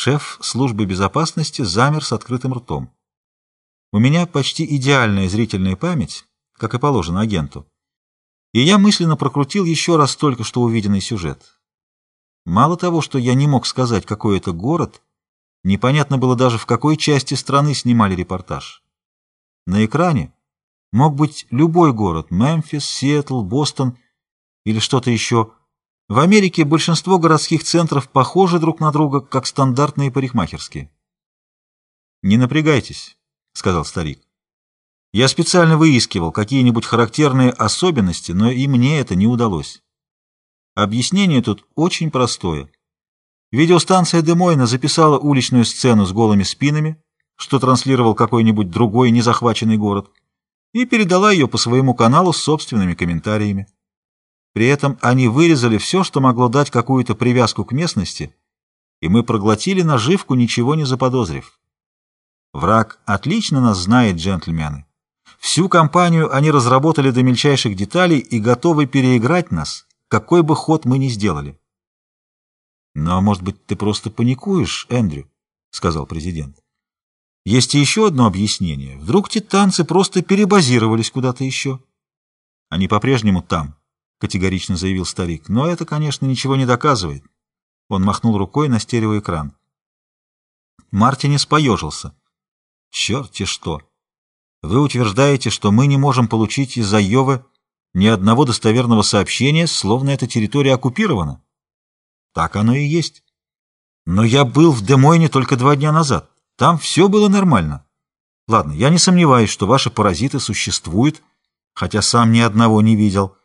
Шеф службы безопасности замер с открытым ртом. У меня почти идеальная зрительная память, как и положено агенту. И я мысленно прокрутил еще раз только что увиденный сюжет. Мало того, что я не мог сказать, какой это город, непонятно было даже, в какой части страны снимали репортаж. На экране мог быть любой город — Мемфис, Сиэтл, Бостон или что-то еще. В Америке большинство городских центров похожи друг на друга, как стандартные парикмахерские. «Не напрягайтесь», — сказал старик. «Я специально выискивал какие-нибудь характерные особенности, но и мне это не удалось. Объяснение тут очень простое. Видеостанция Демойна записала уличную сцену с голыми спинами, что транслировал какой-нибудь другой незахваченный город, и передала ее по своему каналу с собственными комментариями. При этом они вырезали все, что могло дать какую-то привязку к местности, и мы проглотили наживку, ничего не заподозрив. Враг отлично нас знает, джентльмены. Всю кампанию они разработали до мельчайших деталей и готовы переиграть нас, какой бы ход мы ни сделали. «Ну, а может быть, ты просто паникуешь, Эндрю?» — сказал президент. «Есть и еще одно объяснение. Вдруг титанцы просто перебазировались куда-то еще?» «Они по-прежнему там», — категорично заявил старик. «Но это, конечно, ничего не доказывает». Он махнул рукой на стереоэкран. Мартинес поежился. «Черт-те что! Вы утверждаете, что мы не можем получить из Айовы ни одного достоверного сообщения, словно эта территория оккупирована?» «Так оно и есть. Но я был в Демойне только два дня назад. Там все было нормально. Ладно, я не сомневаюсь, что ваши паразиты существуют, хотя сам ни одного не видел».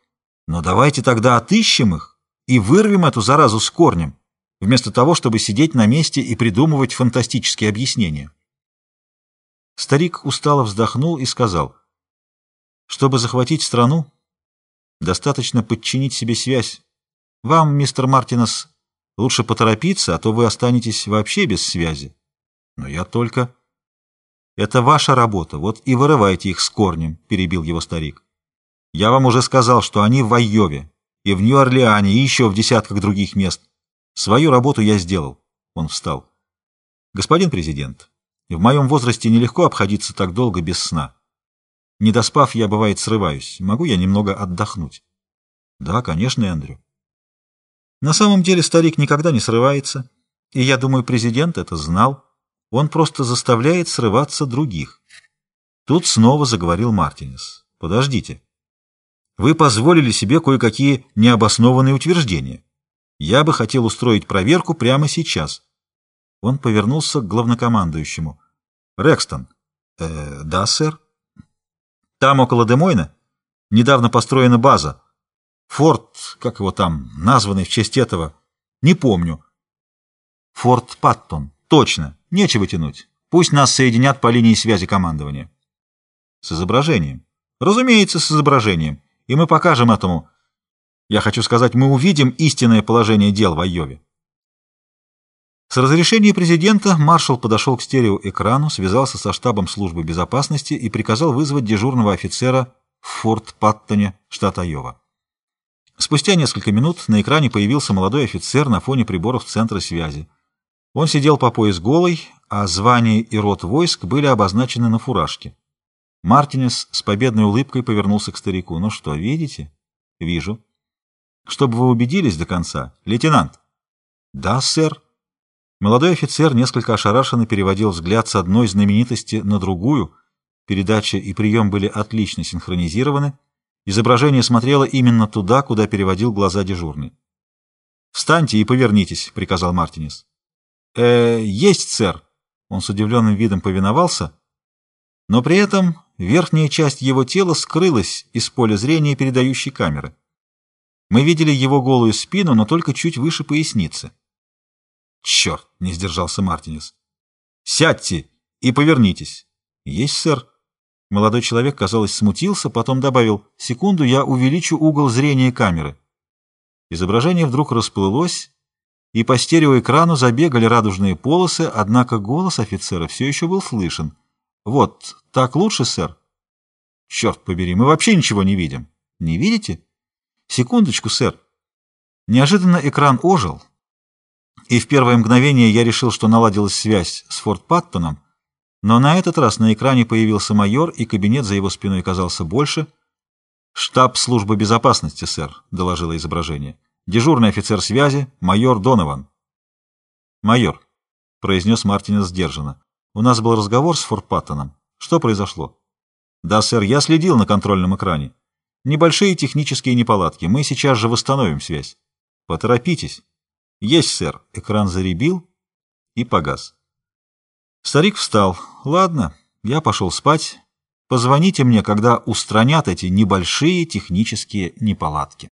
Но давайте тогда отыщем их и вырвем эту заразу с корнем, вместо того, чтобы сидеть на месте и придумывать фантастические объяснения. Старик устало вздохнул и сказал, чтобы захватить страну, достаточно подчинить себе связь. Вам, мистер Мартинес, лучше поторопиться, а то вы останетесь вообще без связи. Но я только... Это ваша работа, вот и вырывайте их с корнем, перебил его старик. Я вам уже сказал, что они в Айове, и в Нью-Орлеане, и еще в десятках других мест. Свою работу я сделал. Он встал. Господин президент, в моем возрасте нелегко обходиться так долго без сна. Не доспав, я, бывает, срываюсь. Могу я немного отдохнуть? Да, конечно, Эндрю. На самом деле старик никогда не срывается, и я думаю, президент это знал. Он просто заставляет срываться других. Тут снова заговорил Мартинес. Подождите. Вы позволили себе кое-какие необоснованные утверждения. Я бы хотел устроить проверку прямо сейчас. Он повернулся к главнокомандующему. Рекстон. Э, да, сэр. Там, около Демойна, недавно построена база. Форт, как его там, названный в честь этого, не помню. Форт Паттон. Точно. Нечего тянуть. Пусть нас соединят по линии связи командования. С изображением. Разумеется, с изображением и мы покажем этому. Я хочу сказать, мы увидим истинное положение дел в Айове. С разрешения президента маршал подошел к стереоэкрану, связался со штабом службы безопасности и приказал вызвать дежурного офицера в Форт Паттоне, штат Айова. Спустя несколько минут на экране появился молодой офицер на фоне приборов центра связи. Он сидел по пояс голый, а звание и род войск были обозначены на фуражке. Мартинес с победной улыбкой повернулся к старику. «Ну что, видите?» «Вижу». «Чтобы вы убедились до конца, лейтенант». «Да, сэр». Молодой офицер несколько ошарашенно переводил взгляд с одной знаменитости на другую. Передача и прием были отлично синхронизированы. Изображение смотрело именно туда, куда переводил глаза дежурный. «Встаньте и повернитесь», — приказал Мартинес. «Э, есть, сэр». Он с удивленным видом повиновался, но при этом верхняя часть его тела скрылась из поля зрения передающей камеры. Мы видели его голую спину, но только чуть выше поясницы. «Черт!» — не сдержался Мартинес. «Сядьте и повернитесь». «Есть, сэр». Молодой человек, казалось, смутился, потом добавил, «Секунду, я увеличу угол зрения камеры». Изображение вдруг расплылось, и по стереоэкрану забегали радужные полосы, однако голос офицера все еще был слышен. Вот, так лучше, сэр? Черт побери, мы вообще ничего не видим. Не видите? Секундочку, сэр. Неожиданно экран ожил, и в первое мгновение я решил, что наладилась связь с Форт Паттоном, но на этот раз на экране появился майор, и кабинет за его спиной казался больше. «Штаб службы безопасности, сэр», — доложило изображение. «Дежурный офицер связи, майор Донован». «Майор», — произнес Мартинес сдержанно, — «у нас был разговор с Форт Паттоном. Что произошло?» «Да, сэр, я следил на контрольном экране. Небольшие технические неполадки. Мы сейчас же восстановим связь. Поторопитесь». «Есть, сэр». Экран заребил и погас. Старик встал. «Ладно, я пошел спать. Позвоните мне, когда устранят эти небольшие технические неполадки».